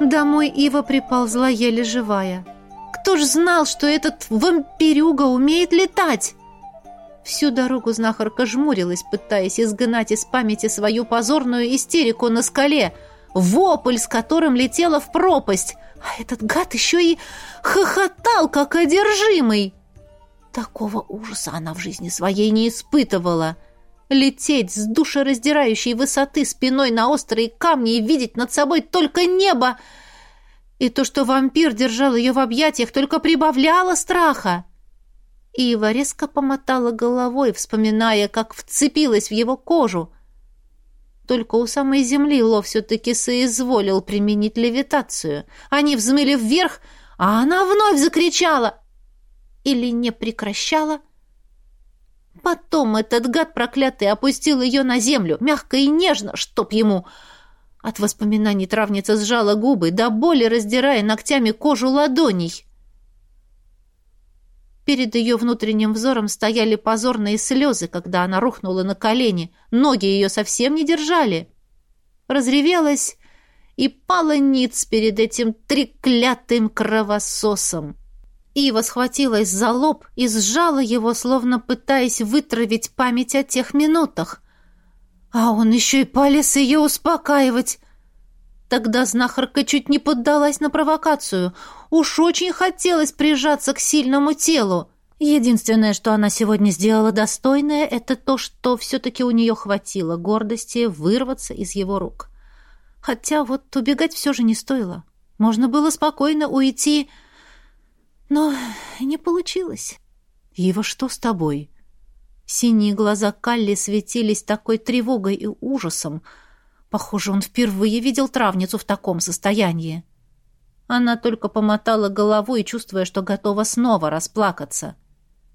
Домой Ива приползла еле живая. Кто ж знал, что этот вампирюга умеет летать? Всю дорогу знахарка жмурилась, пытаясь изгнать из памяти свою позорную истерику на скале, вопль, с которым летела в пропасть. А этот гад еще и хохотал, как одержимый. Такого ужаса она в жизни своей не испытывала. Лететь с душераздирающей высоты спиной на острые камни и видеть над собой только небо. И то, что вампир держал ее в объятиях, только прибавляло страха. Ива резко помотала головой, вспоминая, как вцепилась в его кожу. Только у самой земли Ло все-таки соизволил применить левитацию. Они взмыли вверх, а она вновь закричала. Или не прекращала — Потом этот гад проклятый опустил ее на землю, мягко и нежно, чтоб ему... От воспоминаний травница сжала губы, до боли раздирая ногтями кожу ладоней. Перед ее внутренним взором стояли позорные слезы, когда она рухнула на колени. Ноги ее совсем не держали. Разревелась и пала ниц перед этим треклятым кровососом. Ива схватилась за лоб и сжала его, словно пытаясь вытравить память о тех минутах. А он еще и полез ее успокаивать. Тогда знахарка чуть не поддалась на провокацию. Уж очень хотелось прижаться к сильному телу. Единственное, что она сегодня сделала достойное, это то, что все-таки у нее хватило гордости вырваться из его рук. Хотя вот убегать все же не стоило. Можно было спокойно уйти но не получилось. «Ива, что с тобой?» Синие глаза Калли светились такой тревогой и ужасом. Похоже, он впервые видел травницу в таком состоянии. Она только помотала головой, чувствуя, что готова снова расплакаться.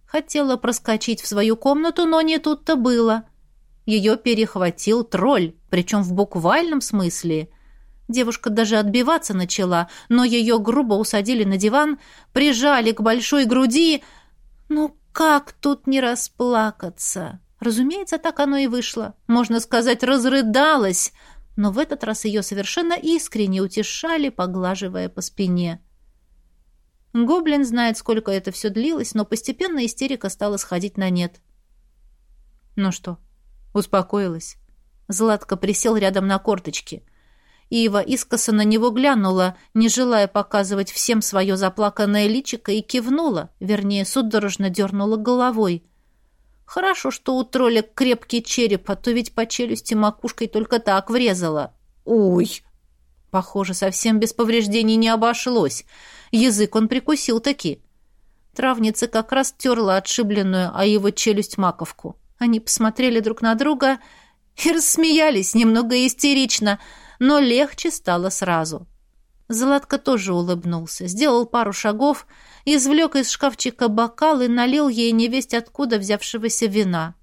Хотела проскочить в свою комнату, но не тут-то было. Ее перехватил тролль, причем в буквальном смысле — Девушка даже отбиваться начала, но ее грубо усадили на диван, прижали к большой груди. Ну как тут не расплакаться? Разумеется, так оно и вышло. Можно сказать, разрыдалась. Но в этот раз ее совершенно искренне утешали, поглаживая по спине. Гоблин знает, сколько это все длилось, но постепенно истерика стала сходить на нет. Ну что, успокоилась. Златко присел рядом на корточки — Ива искоса на него глянула, не желая показывать всем свое заплаканное личико, и кивнула, вернее, судорожно дернула головой. Хорошо, что у тролля крепкий череп, а то ведь по челюсти макушкой только так врезала. Уй! Похоже, совсем без повреждений не обошлось. Язык он прикусил таки. Травница как раз терла отшибленную, а его челюсть маковку. Они посмотрели друг на друга и рассмеялись немного истерично — но легче стало сразу. Златко тоже улыбнулся, сделал пару шагов, извлек из шкафчика бокал и налил ей невесть откуда взявшегося вина.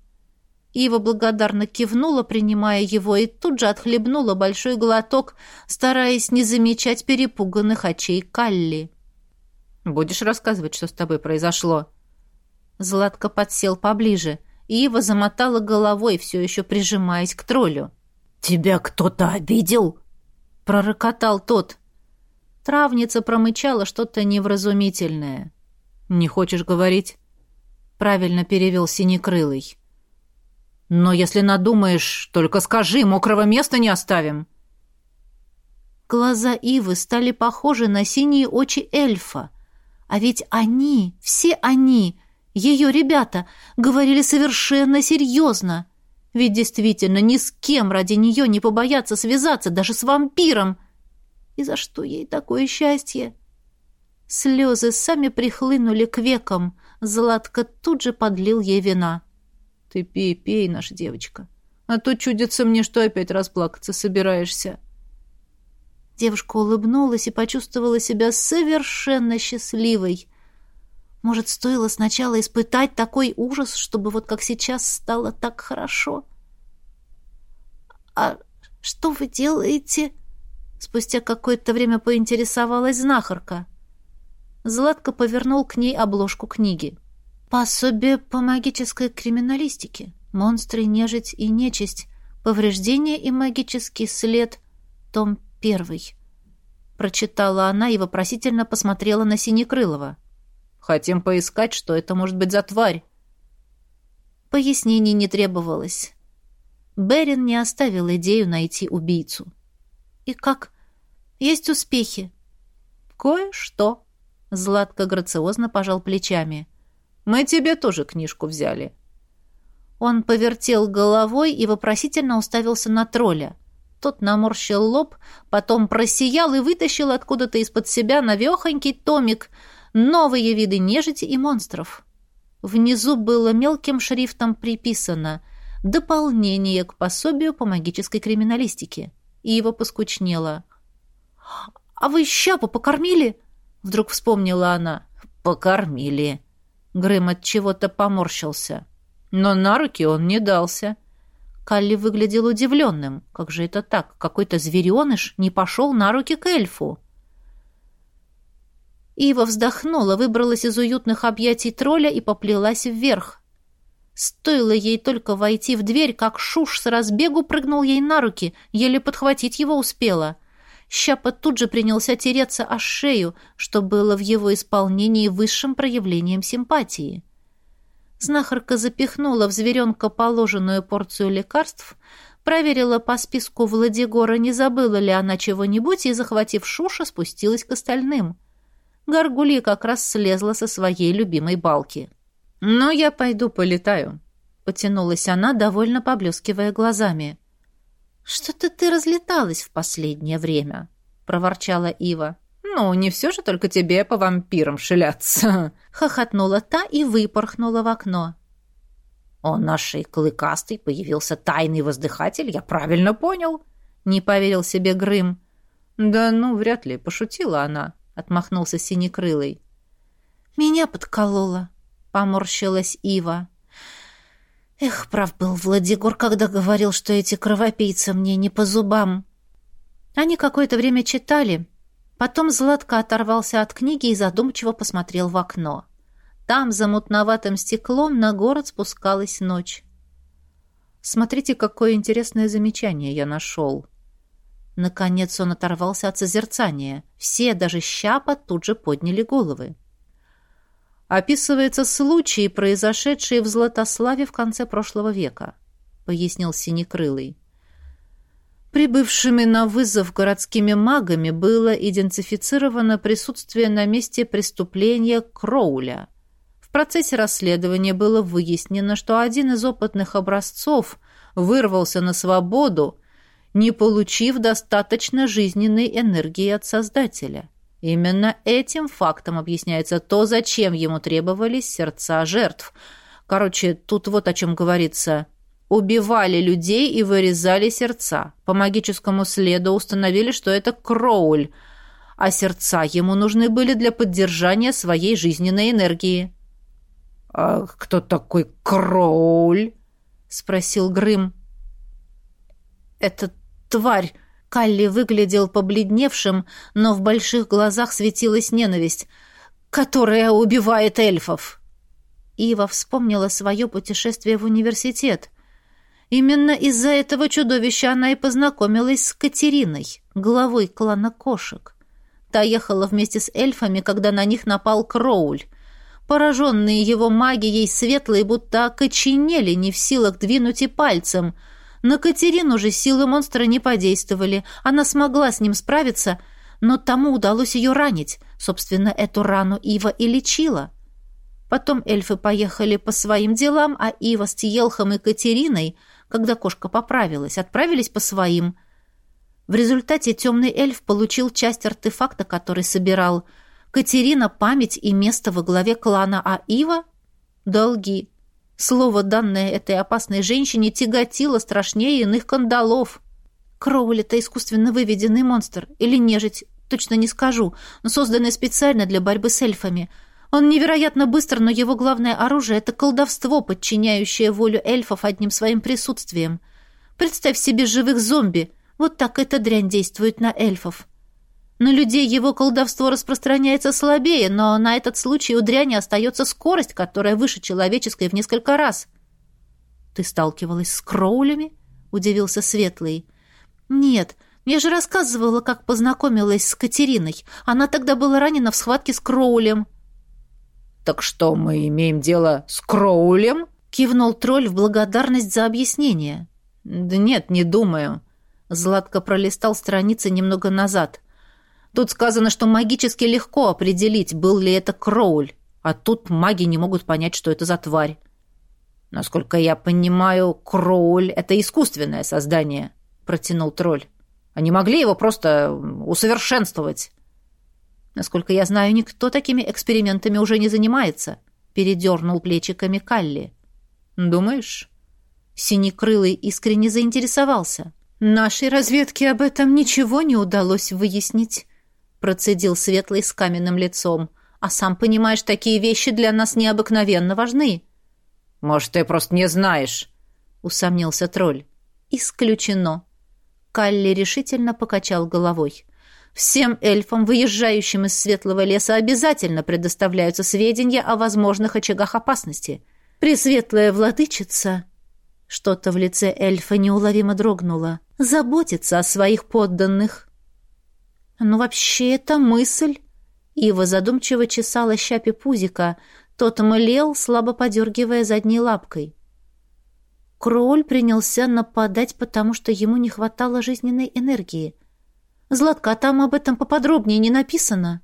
Ива благодарно кивнула, принимая его, и тут же отхлебнула большой глоток, стараясь не замечать перепуганных очей Калли. «Будешь рассказывать, что с тобой произошло?» Златко подсел поближе. Ива замотала головой, все еще прижимаясь к троллю. «Тебя кто-то обидел?» — пророкотал тот. Травница промычала что-то невразумительное. «Не хочешь говорить?» — правильно перевел Синекрылый. «Но если надумаешь, только скажи, мокрого места не оставим». Глаза Ивы стали похожи на синие очи эльфа. А ведь они, все они, ее ребята, говорили совершенно серьезно. Ведь действительно ни с кем ради нее не побояться связаться, даже с вампиром. И за что ей такое счастье? Слезы сами прихлынули к векам. Златка тут же подлил ей вина. «Ты пей, пей, наша девочка. А то чудится мне, что опять расплакаться собираешься». Девушка улыбнулась и почувствовала себя совершенно счастливой. Может, стоило сначала испытать такой ужас, чтобы вот как сейчас стало так хорошо? «А что вы делаете?» Спустя какое-то время поинтересовалась знахарка. Златко повернул к ней обложку книги. «Пособие по магической криминалистике. Монстры, нежить и нечисть. Повреждение и магический след. Том первый». прочитала она и вопросительно посмотрела на Синекрылова. «Хотим поискать, что это может быть за тварь». Пояснений не требовалось. Берин не оставил идею найти убийцу. «И как? Есть успехи?» «Кое-что», — Златко грациозно пожал плечами. «Мы тебе тоже книжку взяли». Он повертел головой и вопросительно уставился на тролля. Тот наморщил лоб, потом просиял и вытащил откуда-то из-под себя навехонький томик «Новые виды нежити и монстров». Внизу было мелким шрифтом приписано «Дополнение к пособию по магической криминалистике». И его поскучнело. «А вы щапу покормили?» Вдруг вспомнила она. «Покормили». Грэм от чего-то поморщился. Но на руки он не дался. Калли выглядел удивленным. Как же это так? Какой-то звереныш не пошел на руки к эльфу. Ива вздохнула, выбралась из уютных объятий тролля и поплелась вверх. Стоило ей только войти в дверь, как Шуш с разбегу прыгнул ей на руки, еле подхватить его успела. Щапа тут же принялся тереться о шею, что было в его исполнении высшим проявлением симпатии. Знахарка запихнула в зверенка положенную порцию лекарств, проверила по списку Владигора, не забыла ли она чего-нибудь, и, захватив Шуша, спустилась к остальным. Гаргулья как раз слезла со своей любимой балки. «Ну, я пойду полетаю», — потянулась она, довольно поблескивая глазами. «Что-то ты разлеталась в последнее время», — проворчала Ива. «Ну, не все же только тебе по вампирам шляться!» — хохотнула та и выпорхнула в окно. «Он нашей клыкастый появился тайный воздыхатель, я правильно понял?» — не поверил себе Грым. «Да ну, вряд ли, пошутила она», — отмахнулся Синекрылый. «Меня подколола», — поморщилась Ива. «Эх, прав был Владигор, когда говорил, что эти кровопийцы мне не по зубам». Они какое-то время читали, Потом Златко оторвался от книги и задумчиво посмотрел в окно. Там, за мутноватым стеклом, на город спускалась ночь. «Смотрите, какое интересное замечание я нашел». Наконец он оторвался от созерцания. Все, даже щапа, тут же подняли головы. «Описывается случай, произошедший в Златославе в конце прошлого века», — пояснил Синекрылый. Прибывшими на вызов городскими магами было идентифицировано присутствие на месте преступления Кроуля. В процессе расследования было выяснено, что один из опытных образцов вырвался на свободу, не получив достаточно жизненной энергии от Создателя. Именно этим фактом объясняется то, зачем ему требовались сердца жертв. Короче, тут вот о чем говорится – Убивали людей и вырезали сердца. По магическому следу установили, что это Кроуль, а сердца ему нужны были для поддержания своей жизненной энергии. «А кто такой Кроуль?» — спросил Грым. «Это тварь!» Калли выглядел побледневшим, но в больших глазах светилась ненависть, которая убивает эльфов. Ива вспомнила свое путешествие в университет. Именно из-за этого чудовища она и познакомилась с Катериной, главой клана кошек. Та ехала вместе с эльфами, когда на них напал Кроуль. Пораженные его магией светлые будто окоченели, не в силах двинуть и пальцем. На Катерину же силы монстра не подействовали. Она смогла с ним справиться, но тому удалось ее ранить. Собственно, эту рану Ива и лечила. Потом эльфы поехали по своим делам, а Ива с Тиелхом и Катериной — когда кошка поправилась, отправились по своим. В результате темный эльф получил часть артефакта, который собирал. Катерина — память и место во главе клана, а Ива — долги. Слово, данное этой опасной женщине, тяготило страшнее иных кандалов. Кроуль — это искусственно выведенный монстр или нежить, точно не скажу, но созданный специально для борьбы с эльфами — он невероятно быстр, но его главное оружие — это колдовство, подчиняющее волю эльфов одним своим присутствием. Представь себе живых зомби. Вот так эта дрянь действует на эльфов. На людей его колдовство распространяется слабее, но на этот случай у дряни остается скорость, которая выше человеческой в несколько раз. «Ты сталкивалась с кроулями?» — удивился Светлый. «Нет, Я же рассказывала, как познакомилась с Катериной. Она тогда была ранена в схватке с Кроулем». «Так что, мы имеем дело с Кроулем?» — кивнул тролль в благодарность за объяснение. «Да нет, не думаю». Златко пролистал страницы немного назад. «Тут сказано, что магически легко определить, был ли это Кроуль, а тут маги не могут понять, что это за тварь. Насколько я понимаю, Кроуль — это искусственное создание», — протянул тролль. Они могли его просто усовершенствовать. Насколько я знаю, никто такими экспериментами уже не занимается. Передернул плечиками Калли. Думаешь? Синекрылый искренне заинтересовался. Нашей разведке об этом ничего не удалось выяснить, процедил Светлый с каменным лицом. А сам понимаешь, такие вещи для нас необыкновенно важны. Может, ты просто не знаешь, усомнился тролль. Исключено. Калли решительно покачал головой. Всем эльфам, выезжающим из светлого леса, обязательно предоставляются сведения о возможных очагах опасности. Пресветлая владычица... Что-то в лице эльфа неуловимо дрогнуло. Заботится о своих подданных. Ну, вообще, это мысль. Ива задумчиво чесала щапи пузика. Тот млел, слабо подергивая задней лапкой. Кроль принялся нападать, потому что ему не хватало жизненной энергии. «Златка, а там об этом поподробнее не написано?»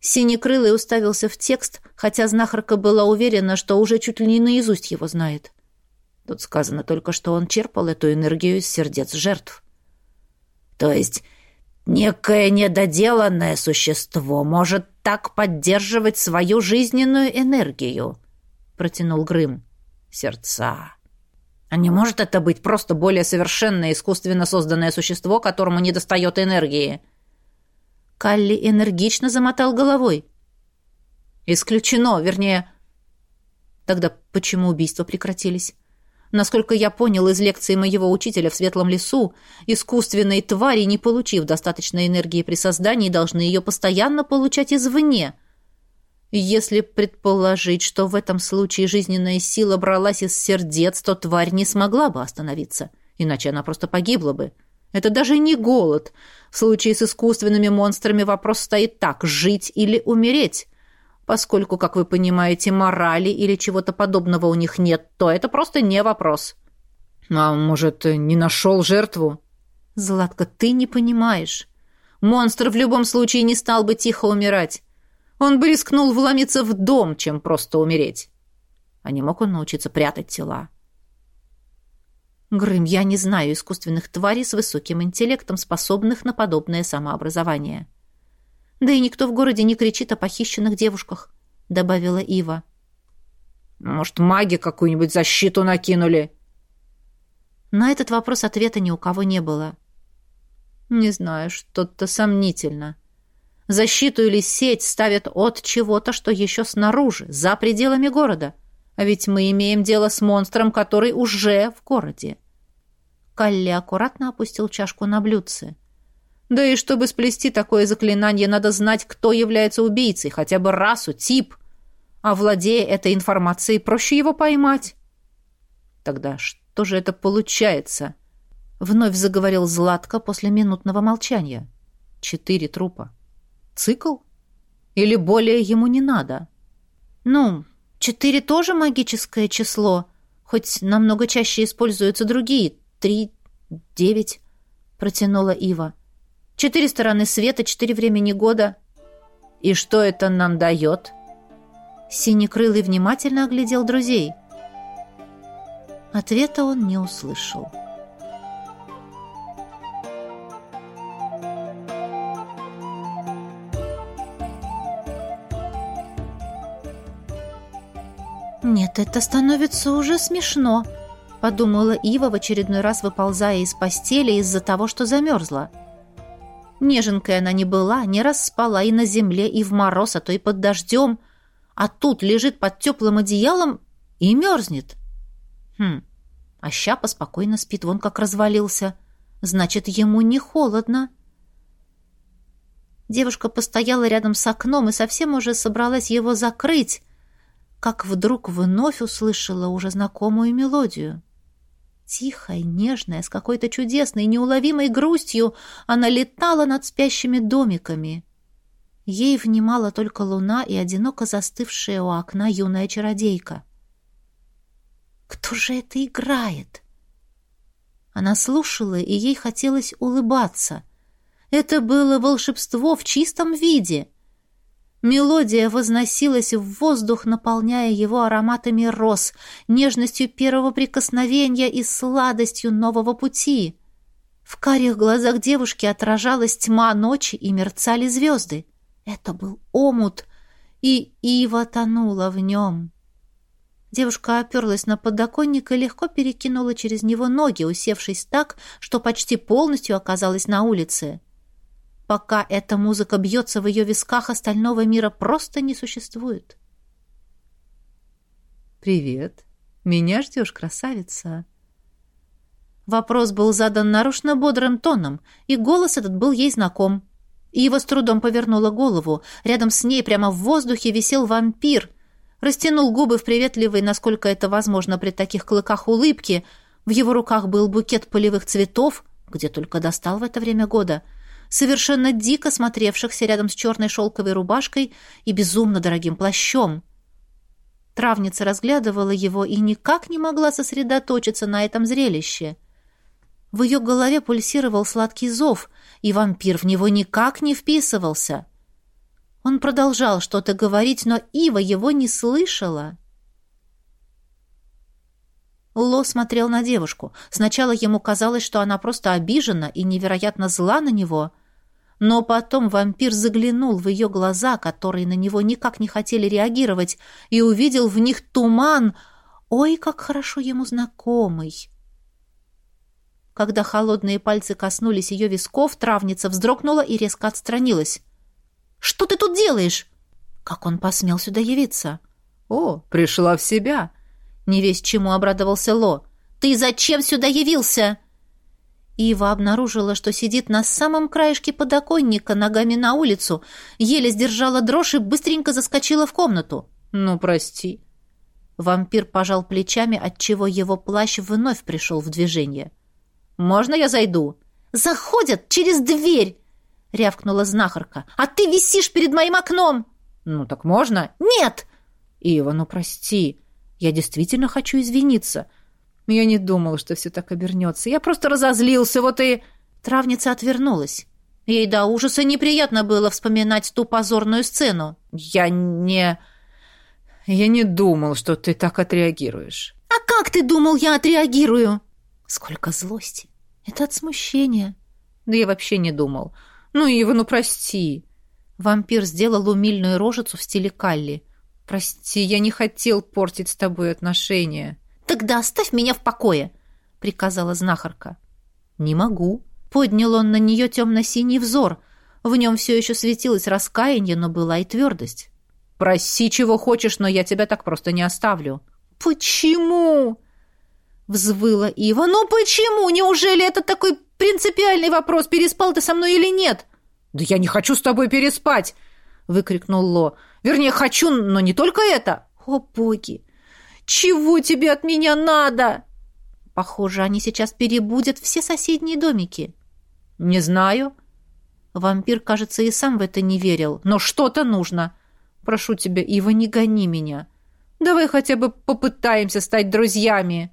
Синекрылый уставился в текст, хотя знахарка была уверена, что уже чуть ли не наизусть его знает. Тут сказано только, что он черпал эту энергию из сердец жертв. «То есть некое недоделанное существо может так поддерживать свою жизненную энергию?» — протянул Грым сердца. А не может это быть просто более совершенное искусственно созданное существо, которому недостает энергии? Калли энергично замотал головой. Исключено, вернее... Тогда почему убийства прекратились? Насколько я понял из лекции моего учителя в Светлом лесу, искусственные твари, не получив достаточной энергии при создании, должны ее постоянно получать извне — если предположить, что в этом случае жизненная сила бралась из сердец, то тварь не смогла бы остановиться, иначе она просто погибла бы. Это даже не голод. В случае с искусственными монстрами вопрос стоит так – жить или умереть. Поскольку, как вы понимаете, морали или чего-то подобного у них нет, то это просто не вопрос. А может, не нашел жертву? Златка, ты не понимаешь. Монстр в любом случае не стал бы тихо умирать. Он бы рискнул вломиться в дом, чем просто умереть. А не мог он научиться прятать тела. Грым, я не знаю искусственных тварей с высоким интеллектом, способных на подобное самообразование. Да и никто в городе не кричит о похищенных девушках, добавила Ива. Может, маги какую-нибудь защиту накинули? На этот вопрос ответа ни у кого не было. Не знаю, что-то сомнительно. Защиту или сеть ставят от чего-то, что еще снаружи, за пределами города. А ведь мы имеем дело с монстром, который уже в городе. Калли аккуратно опустил чашку на блюдце. Да и чтобы сплести такое заклинание, надо знать, кто является убийцей, хотя бы расу, тип. А владея этой информацией, проще его поймать. Тогда что же это получается? Вновь заговорил Златко после минутного молчания. Четыре трупа. Цикл? Или более ему не надо? Ну, четыре тоже магическое число, хоть намного чаще используются другие. Три, девять, протянула Ива. Четыре стороны света, четыре времени года. И что это нам дает? Синекрылый внимательно оглядел друзей. Ответа он не услышал. «Нет, это становится уже смешно», — подумала Ива в очередной раз, выползая из постели из-за того, что замерзла. Неженкой она не была, не раз спала и на земле, и в мороз, а то и под дождем, а тут лежит под теплым одеялом и мерзнет. Хм, а Щапа спокойно спит, вон как развалился. Значит, ему не холодно. Девушка постояла рядом с окном и совсем уже собралась его закрыть, как вдруг вновь услышала уже знакомую мелодию. Тихая, нежная, с какой-то чудесной, неуловимой грустью она летала над спящими домиками. Ей внимала только луна и одиноко застывшая у окна юная чародейка. «Кто же это играет?» Она слушала, и ей хотелось улыбаться. Это было волшебство в чистом виде — Мелодия возносилась в воздух, наполняя его ароматами роз, нежностью первого прикосновения и сладостью нового пути. В карих глазах девушки отражалась тьма ночи и мерцали звезды. Это был омут, и Ива тонула в нем. Девушка оперлась на подоконник и легко перекинула через него ноги, усевшись так, что почти полностью оказалась на улице. Пока эта музыка бьется в ее висках, остального мира просто не существует. «Привет. Меня ждешь, красавица?» Вопрос был задан нарочно бодрым тоном, и голос этот был ей знаком. Ива с трудом повернула голову. Рядом с ней прямо в воздухе висел вампир. Растянул губы в приветливой, насколько это возможно при таких клыках улыбки. В его руках был букет полевых цветов, где только достал в это время года — совершенно дико смотревшихся рядом с черной шелковой рубашкой и безумно дорогим плащом. Травница разглядывала его и никак не могла сосредоточиться на этом зрелище. В ее голове пульсировал сладкий зов, и вампир в него никак не вписывался. Он продолжал что-то говорить, но Ива его не слышала. Ло смотрел на девушку. Сначала ему казалось, что она просто обижена и невероятно зла на него. Но потом вампир заглянул в ее глаза, которые на него никак не хотели реагировать, и увидел в них туман, ой, как хорошо ему знакомый. Когда холодные пальцы коснулись ее висков, травница вздрогнула и резко отстранилась. «Что ты тут делаешь?» «Как он посмел сюда явиться?» «О, пришла в себя!» Не весь чему обрадовался Ло. «Ты зачем сюда явился?» Ива обнаружила, что сидит на самом краешке подоконника, ногами на улицу, еле сдержала дрожь и быстренько заскочила в комнату. «Ну, прости». Вампир пожал плечами, отчего его плащ вновь пришел в движение. «Можно я зайду?» «Заходят через дверь!» — рявкнула знахарка. «А ты висишь перед моим окном!» «Ну, так можно?» «Нет!» «Ива, ну прости!» Я действительно хочу извиниться. Я не думал, что все так обернется. Я просто разозлился, вот и...» Травница отвернулась. Ей до ужаса неприятно было вспоминать ту позорную сцену. «Я не... Я не думал, что ты так отреагируешь». «А как ты думал, я отреагирую?» «Сколько злости! Это от смущения». «Да я вообще не думал. Ну, Ива, ну прости». Вампир сделал умильную рожицу в стиле Калли. «Прости, я не хотел портить с тобой отношения». «Тогда оставь меня в покое», — приказала знахарка. «Не могу». Поднял он на нее темно-синий взор. В нем все еще светилось раскаяние, но была и твердость. «Проси, чего хочешь, но я тебя так просто не оставлю». «Почему?» — взвыла Ива. «Ну почему? Неужели это такой принципиальный вопрос, переспал ты со мной или нет?» «Да я не хочу с тобой переспать!» — выкрикнул Ло. Вернее, хочу, но не только это. О, боги! Чего тебе от меня надо? Похоже, они сейчас перебудят все соседние домики. Не знаю. Вампир, кажется, и сам в это не верил. Но что-то нужно. Прошу тебя, Ива, не гони меня. Давай хотя бы попытаемся стать друзьями.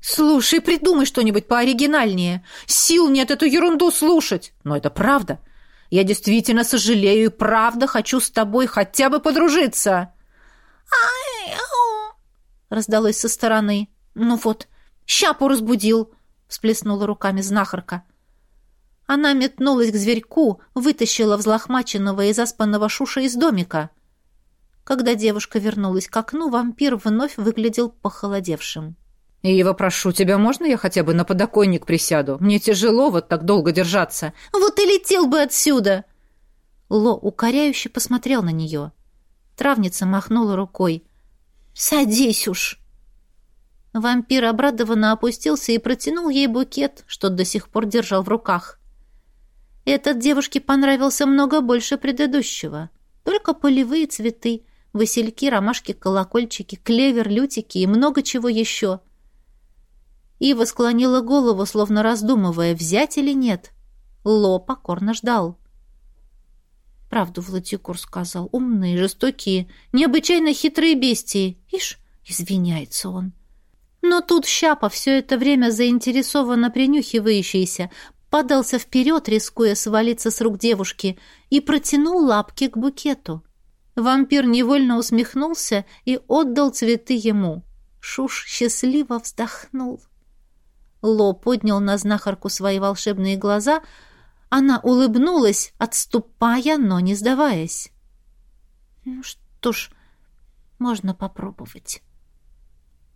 Слушай, придумай что-нибудь пооригинальнее. Сил нет эту ерунду слушать. Но это правда. Я действительно сожалею и правда хочу с тобой хотя бы подружиться. Ай! Раздалось со стороны. Ну вот, щапу разбудил, всплеснула руками знахарка. Она метнулась к зверьку, вытащила взлохмаченного и заспанного Шуша из домика. Когда девушка вернулась к окну, вампир вновь выглядел похолодевшим. «Ива, прошу тебя, можно я хотя бы на подоконник присяду? Мне тяжело вот так долго держаться». «Вот и летел бы отсюда!» Ло укоряюще посмотрел на нее. Травница махнула рукой. «Садись уж!» Вампир обрадованно опустился и протянул ей букет, что до сих пор держал в руках. Этот девушке понравился много больше предыдущего. Только полевые цветы, васильки, ромашки, колокольчики, клевер, лютики и много чего еще — Ива склонила голову, словно раздумывая, взять или нет. Ло покорно ждал. Правду Владикур сказал. Умные, жестокие, необычайно хитрые бестии. Ишь, извиняется он. Но тут Щапа, все это время заинтересованно принюхивающийся, подался вперед, рискуя свалиться с рук девушки, и протянул лапки к букету. Вампир невольно усмехнулся и отдал цветы ему. Шуш счастливо вздохнул. Ло поднял на знахарку свои волшебные глаза. Она улыбнулась, отступая, но не сдаваясь. «Ну что ж, можно попробовать».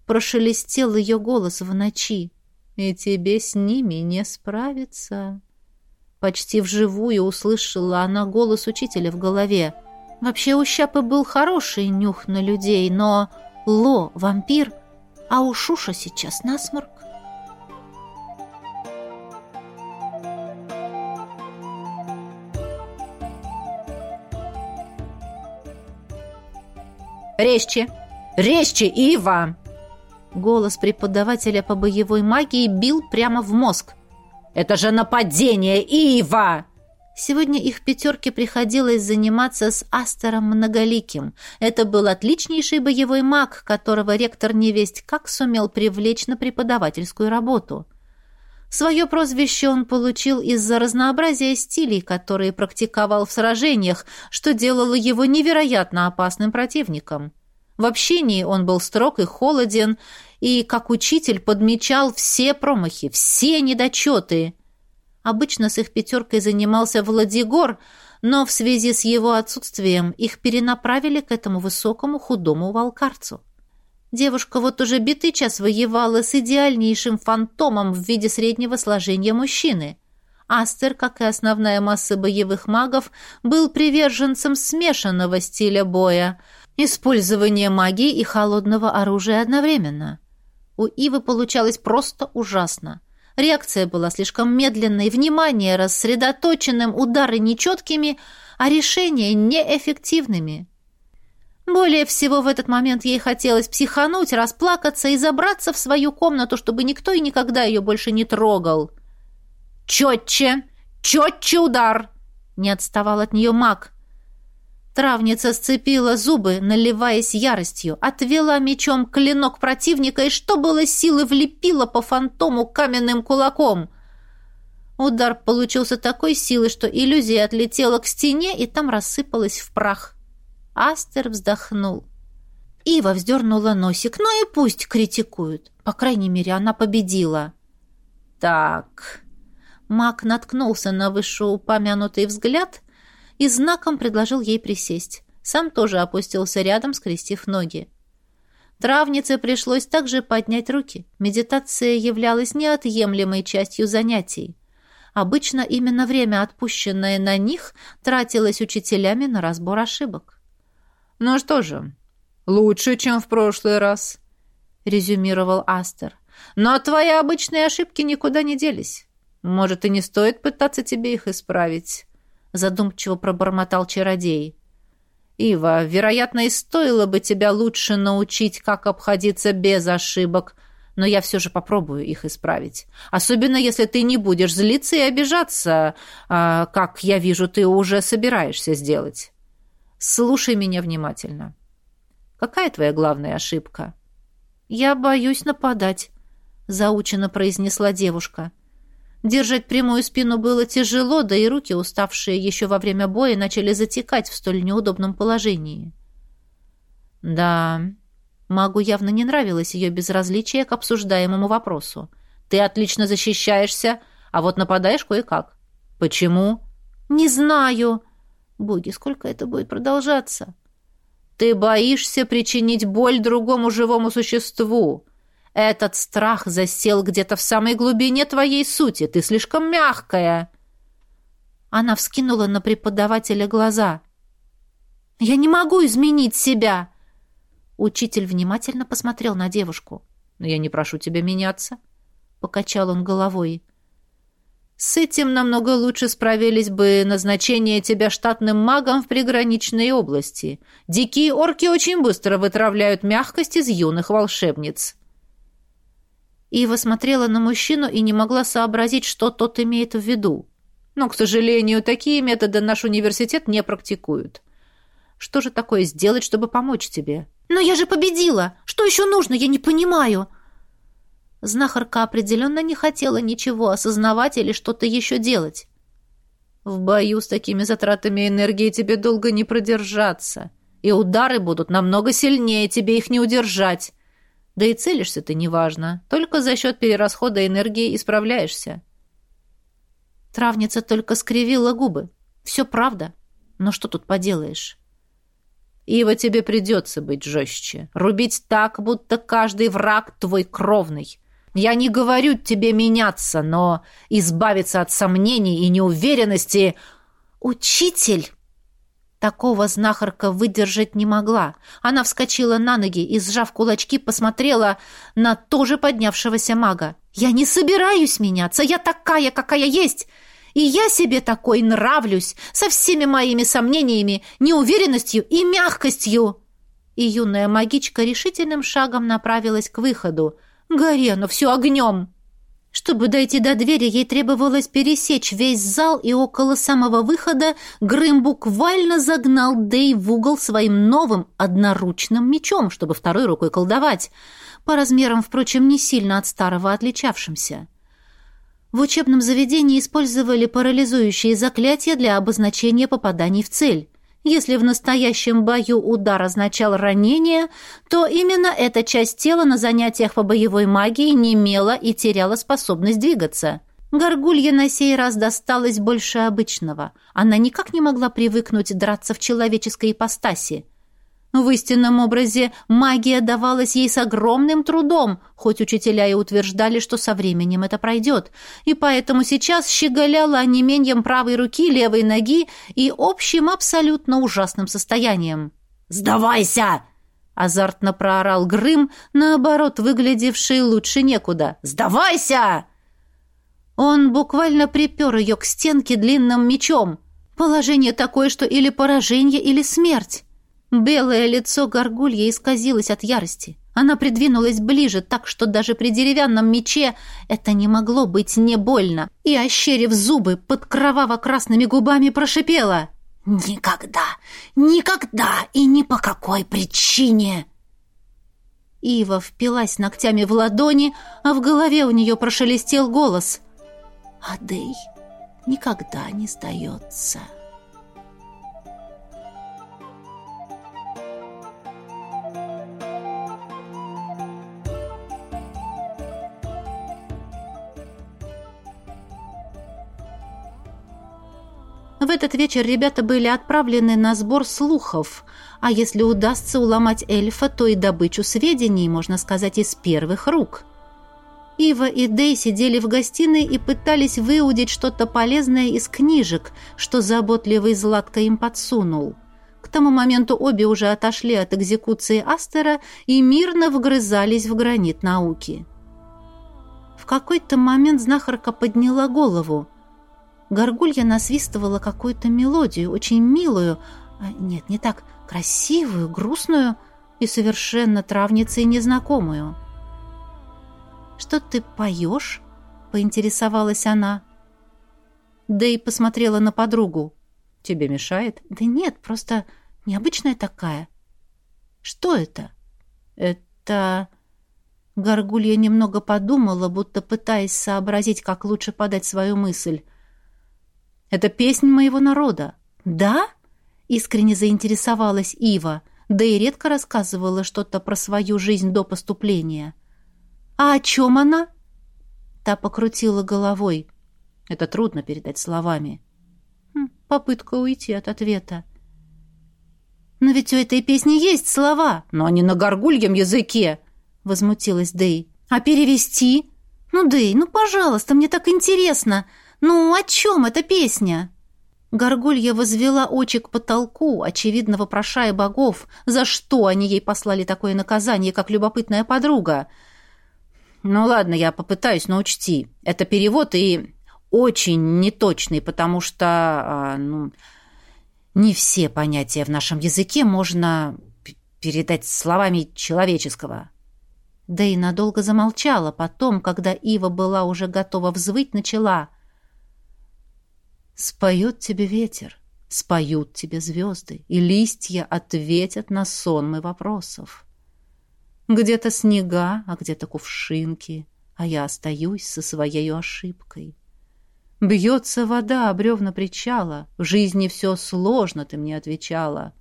Прошелестел ее голос в ночи. «И тебе с ними не справиться». Почти вживую услышала она голос учителя в голове. Вообще у Щапы был хороший нюх на людей, но Ло — вампир, а у Шуша сейчас насморк. «Резче! Резче, Ива!» Голос преподавателя по боевой магии бил прямо в мозг. «Это же нападение, Ива!» Сегодня их пятерке приходилось заниматься с Астером Многоликим. Это был отличнейший боевой маг, которого ректор невесть как сумел привлечь на преподавательскую работу. Свое прозвище он получил из-за разнообразия стилей, которые практиковал в сражениях, что делало его невероятно опасным противником. В общении он был строг и холоден, и, как учитель, подмечал все промахи, все недочеты. Обычно с их пятеркой занимался Владигор, но в связи с его отсутствием их перенаправили к этому высокому худому волкарцу. Девушка вот уже битый час воевала с идеальнейшим фантомом в виде среднего сложения мужчины. Астер, как и основная масса боевых магов, был приверженцем смешанного стиля боя – Использование магии и холодного оружия одновременно. У Ивы получалось просто ужасно. Реакция была слишком медленной, внимание рассредоточенным, удары нечеткими, а решения неэффективными. Более всего в этот момент ей хотелось психануть, расплакаться и забраться в свою комнату, чтобы никто и никогда ее больше не трогал. «Четче! Четче удар!» Не отставал от нее маг. Травница сцепила зубы, наливаясь яростью, отвела мечом клинок противника и, что было силы, влепила по фантому каменным кулаком. Удар получился такой силы, что иллюзия отлетела к стене и там рассыпалась в прах. Астер вздохнул. Ива вздернула носик. Ну и пусть критикуют. По крайней мере, она победила. Так. Маг наткнулся на вышеупомянутый взгляд — и знаком предложил ей присесть. Сам тоже опустился рядом, скрестив ноги. Травнице пришлось также поднять руки. Медитация являлась неотъемлемой частью занятий. Обычно именно время, отпущенное на них, тратилось учителями на разбор ошибок. «Ну что же, лучше, чем в прошлый раз», — резюмировал Астер. «Но твои обычные ошибки никуда не делись. Может, и не стоит пытаться тебе их исправить задумчиво пробормотал чародей. Ива, вероятно, и стоило бы тебя лучше научить, как обходиться без ошибок, но я все же попробую их исправить. Особенно, если ты не будешь злиться и обижаться, а, как я вижу, ты уже собираешься сделать. Слушай меня внимательно. Какая твоя главная ошибка? Я боюсь нападать, заучено произнесла девушка. Держать прямую спину было тяжело, да и руки, уставшие еще во время боя, начали затекать в столь неудобном положении. «Да, магу явно не нравилось ее безразличие к обсуждаемому вопросу. Ты отлично защищаешься, а вот нападаешь кое-как. Почему?» «Не знаю. Боги, сколько это будет продолжаться?» «Ты боишься причинить боль другому живому существу», этот страх засел где-то в самой глубине твоей сути. Ты слишком мягкая. Она вскинула на преподавателя глаза. Я не могу изменить себя. Учитель внимательно посмотрел на девушку. Но я не прошу тебя меняться, покачал он головой. С этим намного лучше справились бы назначение тебя штатным магом в приграничной области. Дикие орки очень быстро вытравляют мягкость из юных волшебниц. Ива смотрела на мужчину и не могла сообразить, что тот имеет в виду. Но, к сожалению, такие методы наш университет не практикует. Что же такое сделать, чтобы помочь тебе? Но я же победила! Что еще нужно? Я не понимаю!» Знахарка определенно не хотела ничего осознавать или что-то еще делать. В бою с такими затратами энергии тебе долго не продержаться. И удары будут намного сильнее, тебе их не удержать. Да и целишься ты неважно. Только за счет перерасхода энергии исправляешься. Травница только скривила губы. Все правда. Но что тут поделаешь? Ива, тебе придется быть жестче. Рубить так, будто каждый враг твой кровный. Я не говорю тебе меняться, но избавиться от сомнений и неуверенности... Учитель! Такого знахарка выдержать не могла. Она вскочила на ноги и, сжав кулачки, посмотрела на тоже поднявшегося мага. «Я не собираюсь меняться, я такая, какая есть!» И я себе такой нравлюсь, со всеми моими сомнениями, неуверенностью и мягкостью. И юная магичка решительным шагом направилась к выходу. Горе, но все огнем. Чтобы дойти до двери, ей требовалось пересечь весь зал, и около самого выхода Грым буквально загнал Дэй в угол своим новым одноручным мечом, чтобы второй рукой колдовать, по размерам, впрочем, не сильно от старого отличавшимся. В учебном заведении использовали парализующие заклятия для обозначения попаданий в цель. Если в настоящем бою удар означал ранение, то именно эта часть тела на занятиях по боевой магии немела и теряла способность двигаться. Горгулье на сей раз досталось больше обычного. Она никак не могла привыкнуть драться в человеческой ипостаси. В истинном образе магия давалась ей с огромным трудом, хоть учителя и утверждали, что со временем это пройдет, и поэтому сейчас щеголяла онемением правой руки, левой ноги и общим абсолютно ужасным состоянием. «Сдавайся!» — азартно проорал Грым, наоборот, выглядевший лучше некуда. «Сдавайся!» Он буквально припер ее к стенке длинным мечом. Положение такое, что или поражение, или смерть. Белое лицо горгулья исказилось от ярости. Она придвинулась ближе, так что даже при деревянном мече это не могло быть не больно, и, ощерив зубы, под кроваво-красными губами прошипела. «Никогда, никогда и ни по какой причине!» Ива впилась ногтями в ладони, а в голове у нее прошелестел голос. «Адей никогда не сдается». Этот вечер ребята были отправлены на сбор слухов, а если удастся уломать эльфа, то и добычу сведений, можно сказать, из первых рук. Ива и Дэй сидели в гостиной и пытались выудить что-то полезное из книжек, что заботливый Златко им подсунул. К тому моменту обе уже отошли от экзекуции Астера и мирно вгрызались в гранит науки. В какой-то момент знахарка подняла голову. Горгулья насвистывала какую-то мелодию, очень милую, а, нет, не так, красивую, грустную и совершенно травницей незнакомую. «Что ты поешь?» — поинтересовалась она. Да и посмотрела на подругу. «Тебе мешает?» «Да нет, просто необычная такая». «Что это?» «Это...» Горгулья немного подумала, будто пытаясь сообразить, как лучше подать свою мысль. Это песнь моего народа. Да? Искренне заинтересовалась Ива, да и редко рассказывала что-то про свою жизнь до поступления. А о чем она? Та покрутила головой. Это трудно передать словами. Хм, попытка уйти от ответа. «Но ведь у этой песни есть слова, но они на горгульем языке!» — возмутилась Дэй. «А перевести?» «Ну, Дэй, ну, пожалуйста, мне так интересно!» «Ну, о чем эта песня?» Горгулья возвела очи к потолку, очевидно вопрошая богов, за что они ей послали такое наказание, как любопытная подруга. «Ну ладно, я попытаюсь, но учти. Это перевод и очень неточный, потому что а, ну, не все понятия в нашем языке можно передать словами человеческого». Да и надолго замолчала, потом, когда Ива была уже готова взвыть, начала. «Споет тебе ветер, споют тебе звезды, и листья ответят на сонмы вопросов. Где-то снега, а где-то кувшинки, а я остаюсь со своей ошибкой. Бьется вода об бревна причала, в жизни все сложно, ты мне отвечала.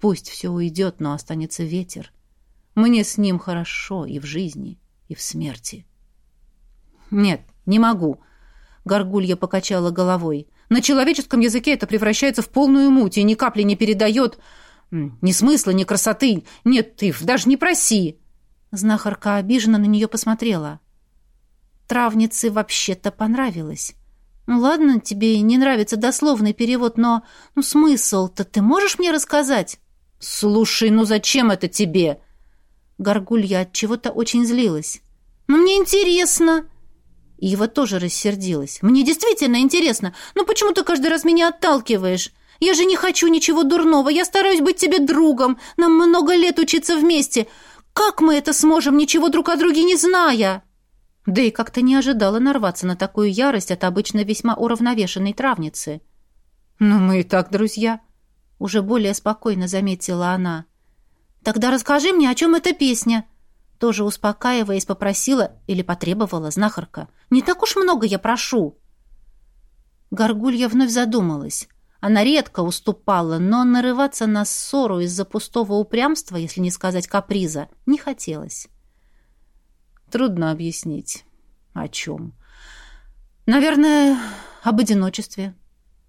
Пусть все уйдет, но останется ветер. Мне с ним хорошо и в жизни, и в смерти. Нет, не могу. Горгулья покачала головой. На человеческом языке это превращается в полную муть и ни капли не передает ни смысла, ни красоты. Нет, ты даже не проси. Знахарка обиженно на нее посмотрела. Травнице вообще-то понравилось. Ну ладно, тебе не нравится дословный перевод, но ну смысл-то ты можешь мне рассказать? Слушай, ну зачем это тебе? Горгулья от чего-то очень злилась. Ну мне интересно. Ива тоже рассердилась. Мне действительно интересно. Но почему ты каждый раз меня отталкиваешь? Я же не хочу ничего дурного. Я стараюсь быть тебе другом. Нам много лет учиться вместе. Как мы это сможем, ничего друг о друге не зная?» Да и как-то не ожидала нарваться на такую ярость от обычно весьма уравновешенной травницы. «Но мы и так друзья», — уже более спокойно заметила она. «Тогда расскажи мне, о чем эта песня?» Тоже успокаиваясь, попросила или потребовала знахарка. «Не так уж много я прошу». Горгулья вновь задумалась. Она редко уступала, но нарываться на ссору из-за пустого упрямства, если не сказать каприза, не хотелось. Трудно объяснить. О чем? Наверное, об одиночестве.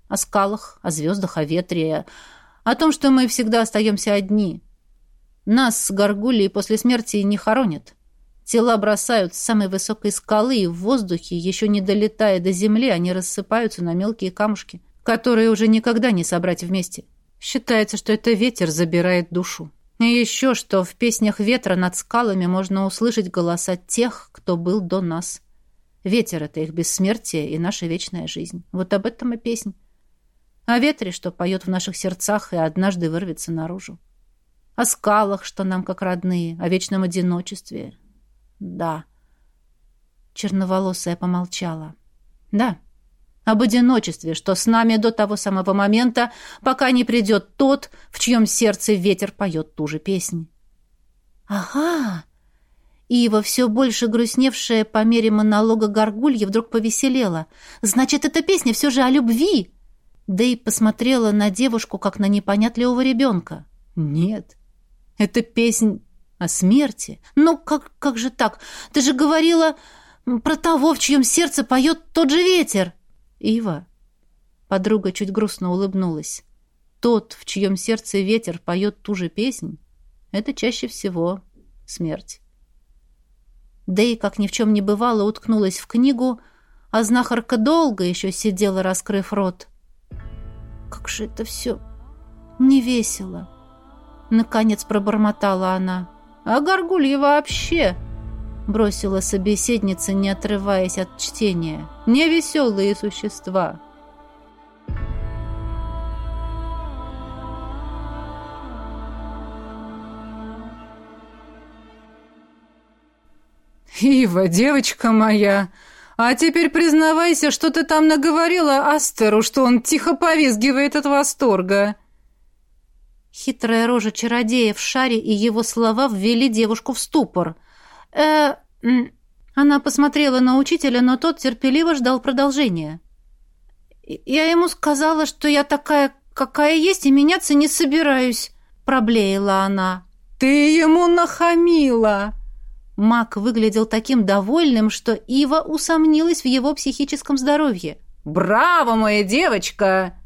О скалах, о звездах, о ветре. О том, что мы всегда остаемся одни. Нас с горгулей после смерти не хоронят. Тела бросают с самой высокой скалы, и в воздухе, еще не долетая до земли, они рассыпаются на мелкие камушки, которые уже никогда не собрать вместе. Считается, что это ветер забирает душу. И еще что в песнях ветра над скалами можно услышать голоса тех, кто был до нас. Ветер — это их бессмертие и наша вечная жизнь. Вот об этом и песнь. О ветре, что поет в наших сердцах и однажды вырвется наружу. О скалах, что нам как родные, о вечном одиночестве. Да. Черноволосая помолчала. Да об одиночестве, что с нами до того самого момента, пока не придет тот, в чьем сердце ветер поет ту же песнь. «Ага!» Ива, все больше грустневшая по мере монолога горгульи, вдруг повеселела. «Значит, эта песня все же о любви!» Дэй посмотрела на девушку, как на непонятливого ребенка. «Нет, это песнь о смерти. Ну, как, как же так? Ты же говорила про того, в чьем сердце поет тот же ветер!» «Ива!» Подруга чуть грустно улыбнулась. «Тот, в чьем сердце ветер поет ту же песнь, это чаще всего смерть». Дэй, как ни в чем не бывало, уткнулась в книгу, а знахарка долго еще сидела, раскрыв рот. «Как же это все невесело!» Наконец пробормотала она. «А горгульи вообще!» бросила собеседница, не отрываясь от чтения. «Невеселые существа!» «Ива, девочка моя, а теперь признавайся, что ты там наговорила Астеру, что он тихо повизгивает от восторга». Хитрая рожа чародея в шаре и его слова ввели девушку в ступор – э Она посмотрела на учителя, но тот терпеливо ждал продолжения. «Я ему сказала, что я такая, какая есть, и меняться не собираюсь», — проблеяла она. «Ты ему нахамила!» Мак выглядел таким довольным, что Ива усомнилась в его психическом здоровье. «Браво, моя девочка!»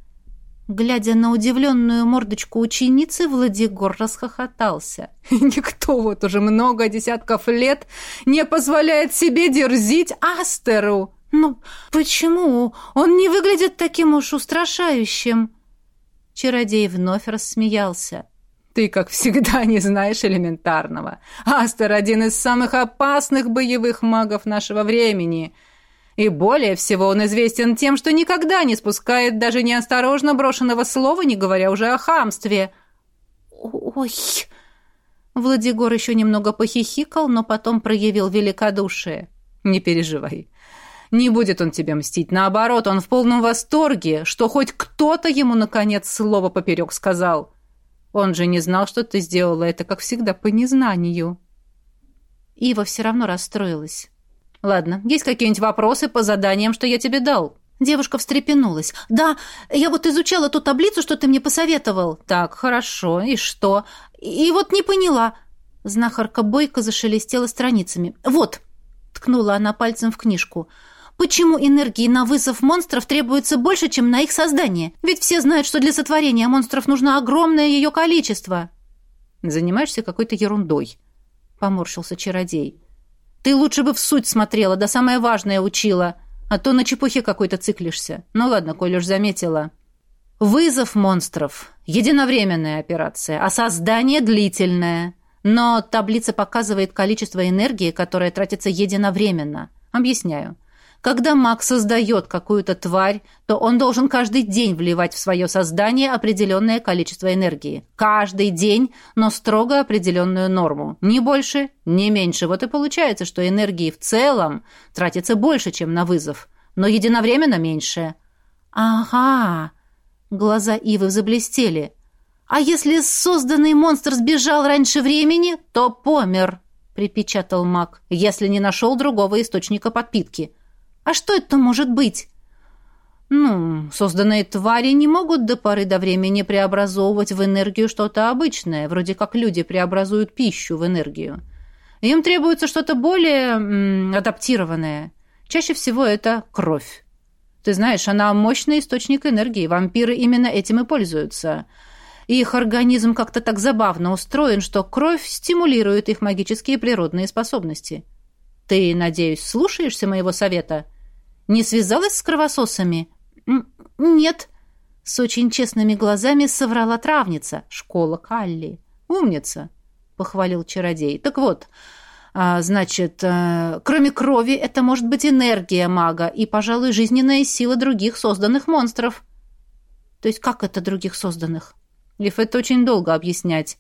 Глядя на удивленную мордочку ученицы, Владигор расхохотался. «Никто вот уже много десятков лет не позволяет себе дерзить Астеру!» «Ну, почему? Он не выглядит таким уж устрашающим!» Чародей вновь рассмеялся. «Ты, как всегда, не знаешь элементарного. Астер — один из самых опасных боевых магов нашего времени!» И более всего он известен тем, что никогда не спускает даже неосторожно брошенного слова, не говоря уже о хамстве. «Ой!» Владигор еще немного похихикал, но потом проявил великодушие. «Не переживай. Не будет он тебе мстить. Наоборот, он в полном восторге, что хоть кто-то ему, наконец, слово поперек сказал. Он же не знал, что ты сделала это, как всегда, по незнанию». Ива все равно расстроилась. «Ладно, есть какие-нибудь вопросы по заданиям, что я тебе дал?» Девушка встрепенулась. «Да, я вот изучала ту таблицу, что ты мне посоветовал». «Так, хорошо. И что?» «И вот не поняла». Знахарка бойко зашелестела страницами. «Вот», — ткнула она пальцем в книжку, «почему энергии на вызов монстров требуется больше, чем на их создание? Ведь все знают, что для сотворения монстров нужно огромное ее количество». «Занимаешься какой-то ерундой», — поморщился чародей. «Ты лучше бы в суть смотрела, да самое важное учила». А то на чепухе какой-то циклишься. Ну ладно, коль уж заметила. Вызов монстров. Единовременная операция, а создание длительное. Но таблица показывает количество энергии, которое тратится единовременно. Объясняю. Когда маг создает какую-то тварь, то он должен каждый день вливать в свое создание определенное количество энергии. Каждый день, но строго определенную норму. Ни больше, ни меньше. Вот и получается, что энергии в целом тратится больше, чем на вызов, но единовременно меньше. «Ага!» Глаза Ивы заблестели. «А если созданный монстр сбежал раньше времени, то помер», — припечатал маг, «если не нашел другого источника подпитки». А что это может быть? Ну, созданные твари не могут до поры до времени преобразовывать в энергию что-то обычное, вроде как люди преобразуют пищу в энергию. Им требуется что-то более м, адаптированное. Чаще всего это кровь. Ты знаешь, она мощный источник энергии. Вампиры именно этим и пользуются. Их организм как-то так забавно устроен, что кровь стимулирует их магические природные способности. Ты, надеюсь, слушаешься моего совета? Не связалась с кровососами? Нет. С очень честными глазами соврала травница. Школа Калли. Умница, похвалил чародей. Так вот, а, значит, а, кроме крови, это может быть энергия мага и, пожалуй, жизненная сила других созданных монстров. То есть как это других созданных? Лиф, это очень долго объяснять.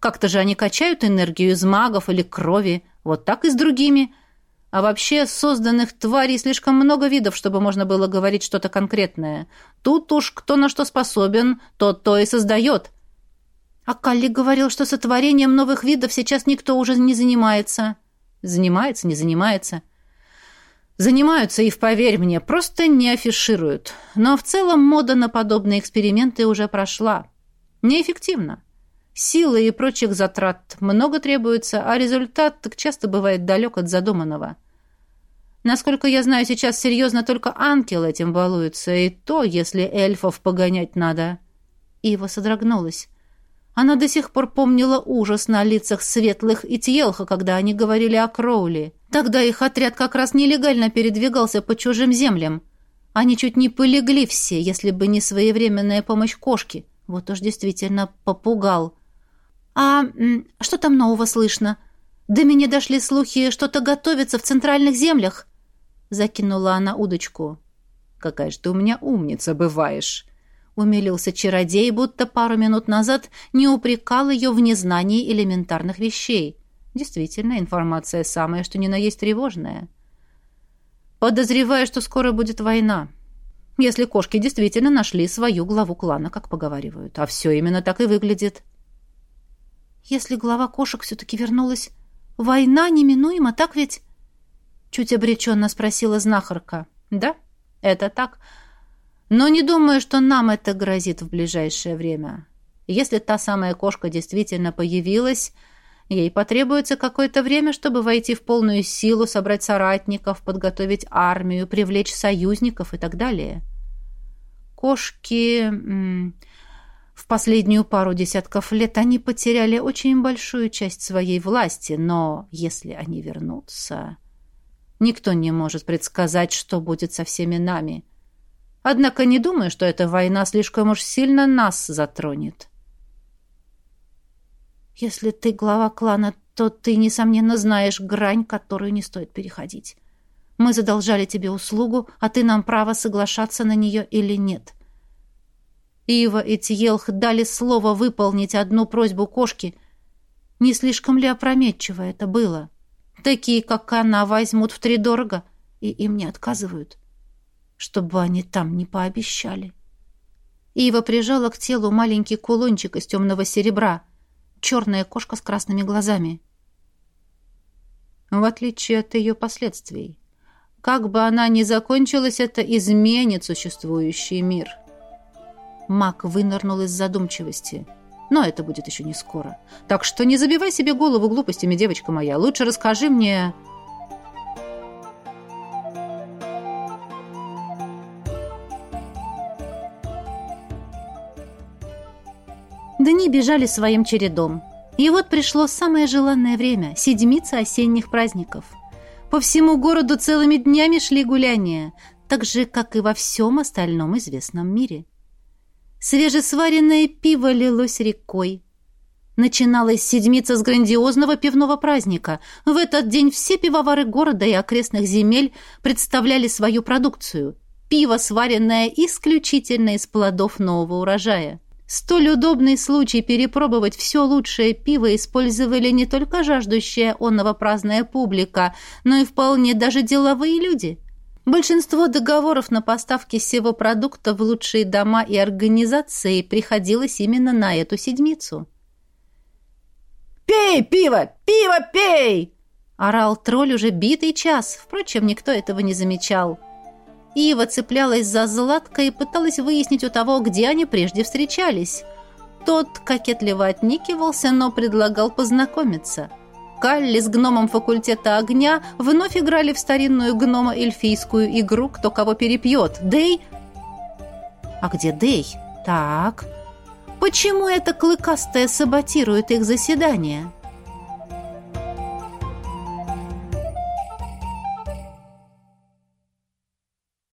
Как-то же они качают энергию из магов или крови. Вот так и с другими. А вообще, созданных тварей слишком много видов, чтобы можно было говорить что-то конкретное. Тут уж кто на что способен, тот то и создает. А Калли говорил, что сотворением новых видов сейчас никто уже не занимается. Занимается, не занимается. Занимаются и, поверь мне, просто не афишируют. Но в целом мода на подобные эксперименты уже прошла. Неэффективно. Силы и прочих затрат много требуется, а результат так часто бывает далек от задуманного. Насколько я знаю, сейчас серьезно только ангел этим балуется, и то, если эльфов погонять надо». Ива содрогнулась. Она до сих пор помнила ужас на лицах светлых и Тьелха, когда они говорили о Кроули. Тогда их отряд как раз нелегально передвигался по чужим землям. Они чуть не полегли все, если бы не своевременная помощь кошки. Вот уж действительно попугал. «А что там нового слышно? До меня дошли слухи, что-то готовится в центральных землях». Закинула она удочку. «Какая же ты у меня умница бываешь!» Умилился чародей, будто пару минут назад не упрекал ее в незнании элементарных вещей. Действительно, информация самая, что ни на есть тревожная. Подозреваю, что скоро будет война. Если кошки действительно нашли свою главу клана, как поговаривают. А все именно так и выглядит. Если глава кошек все-таки вернулась, война неминуема, так ведь? Чуть обреченно спросила знахарка. Да, это так. Но не думаю, что нам это грозит в ближайшее время. Если та самая кошка действительно появилась, ей потребуется какое-то время, чтобы войти в полную силу, собрать соратников, подготовить армию, привлечь союзников и так далее. Кошки... В последнюю пару десятков лет они потеряли очень большую часть своей власти, но если они вернутся... Никто не может предсказать, что будет со всеми нами. Однако не думаю, что эта война слишком уж сильно нас затронет. Если ты глава клана, то ты, несомненно, знаешь грань, которую не стоит переходить. Мы задолжали тебе услугу, а ты нам право соглашаться на нее или нет. Ива и Тьелх дали слово выполнить одну просьбу кошки. Не слишком ли опрометчиво это было? Такие, как она, возьмут втридорого, и им не отказывают. Чтобы они там не пообещали. Ива прижала к телу маленький кулончик из темного серебра. Черная кошка с красными глазами. В отличие от ее последствий. Как бы она ни закончилась, это изменит существующий мир. Мак вынырнул из задумчивости. Но это будет еще не скоро. Так что не забивай себе голову глупостями, девочка моя. Лучше расскажи мне... Дни бежали своим чередом. И вот пришло самое желанное время — седмица осенних праздников. По всему городу целыми днями шли гуляния, так же, как и во всем остальном известном мире. Свежесваренное пиво лилось рекой. Начиналась седмица с грандиозного пивного праздника. В этот день все пивовары города и окрестных земель представляли свою продукцию. Пиво, сваренное исключительно из плодов нового урожая. Столь удобный случай перепробовать все лучшее пиво использовали не только жаждущая онного праздная публика, но и вполне даже деловые люди. Большинство договоров на поставки всего продукта в лучшие дома и организации приходилось именно на эту седмицу. «Пей пиво! Пиво пей!» орал тролль уже битый час, впрочем, никто этого не замечал. Ива цеплялась за Златка и пыталась выяснить у того, где они прежде встречались. Тот кокетливо отникивался, но предлагал познакомиться. Калли с гномом факультета огня вновь играли в старинную гномо-эльфийскую игру «Кто кого перепьет». Дэй... А где Дэй? Так... Почему эта клыкастая саботирует их заседание?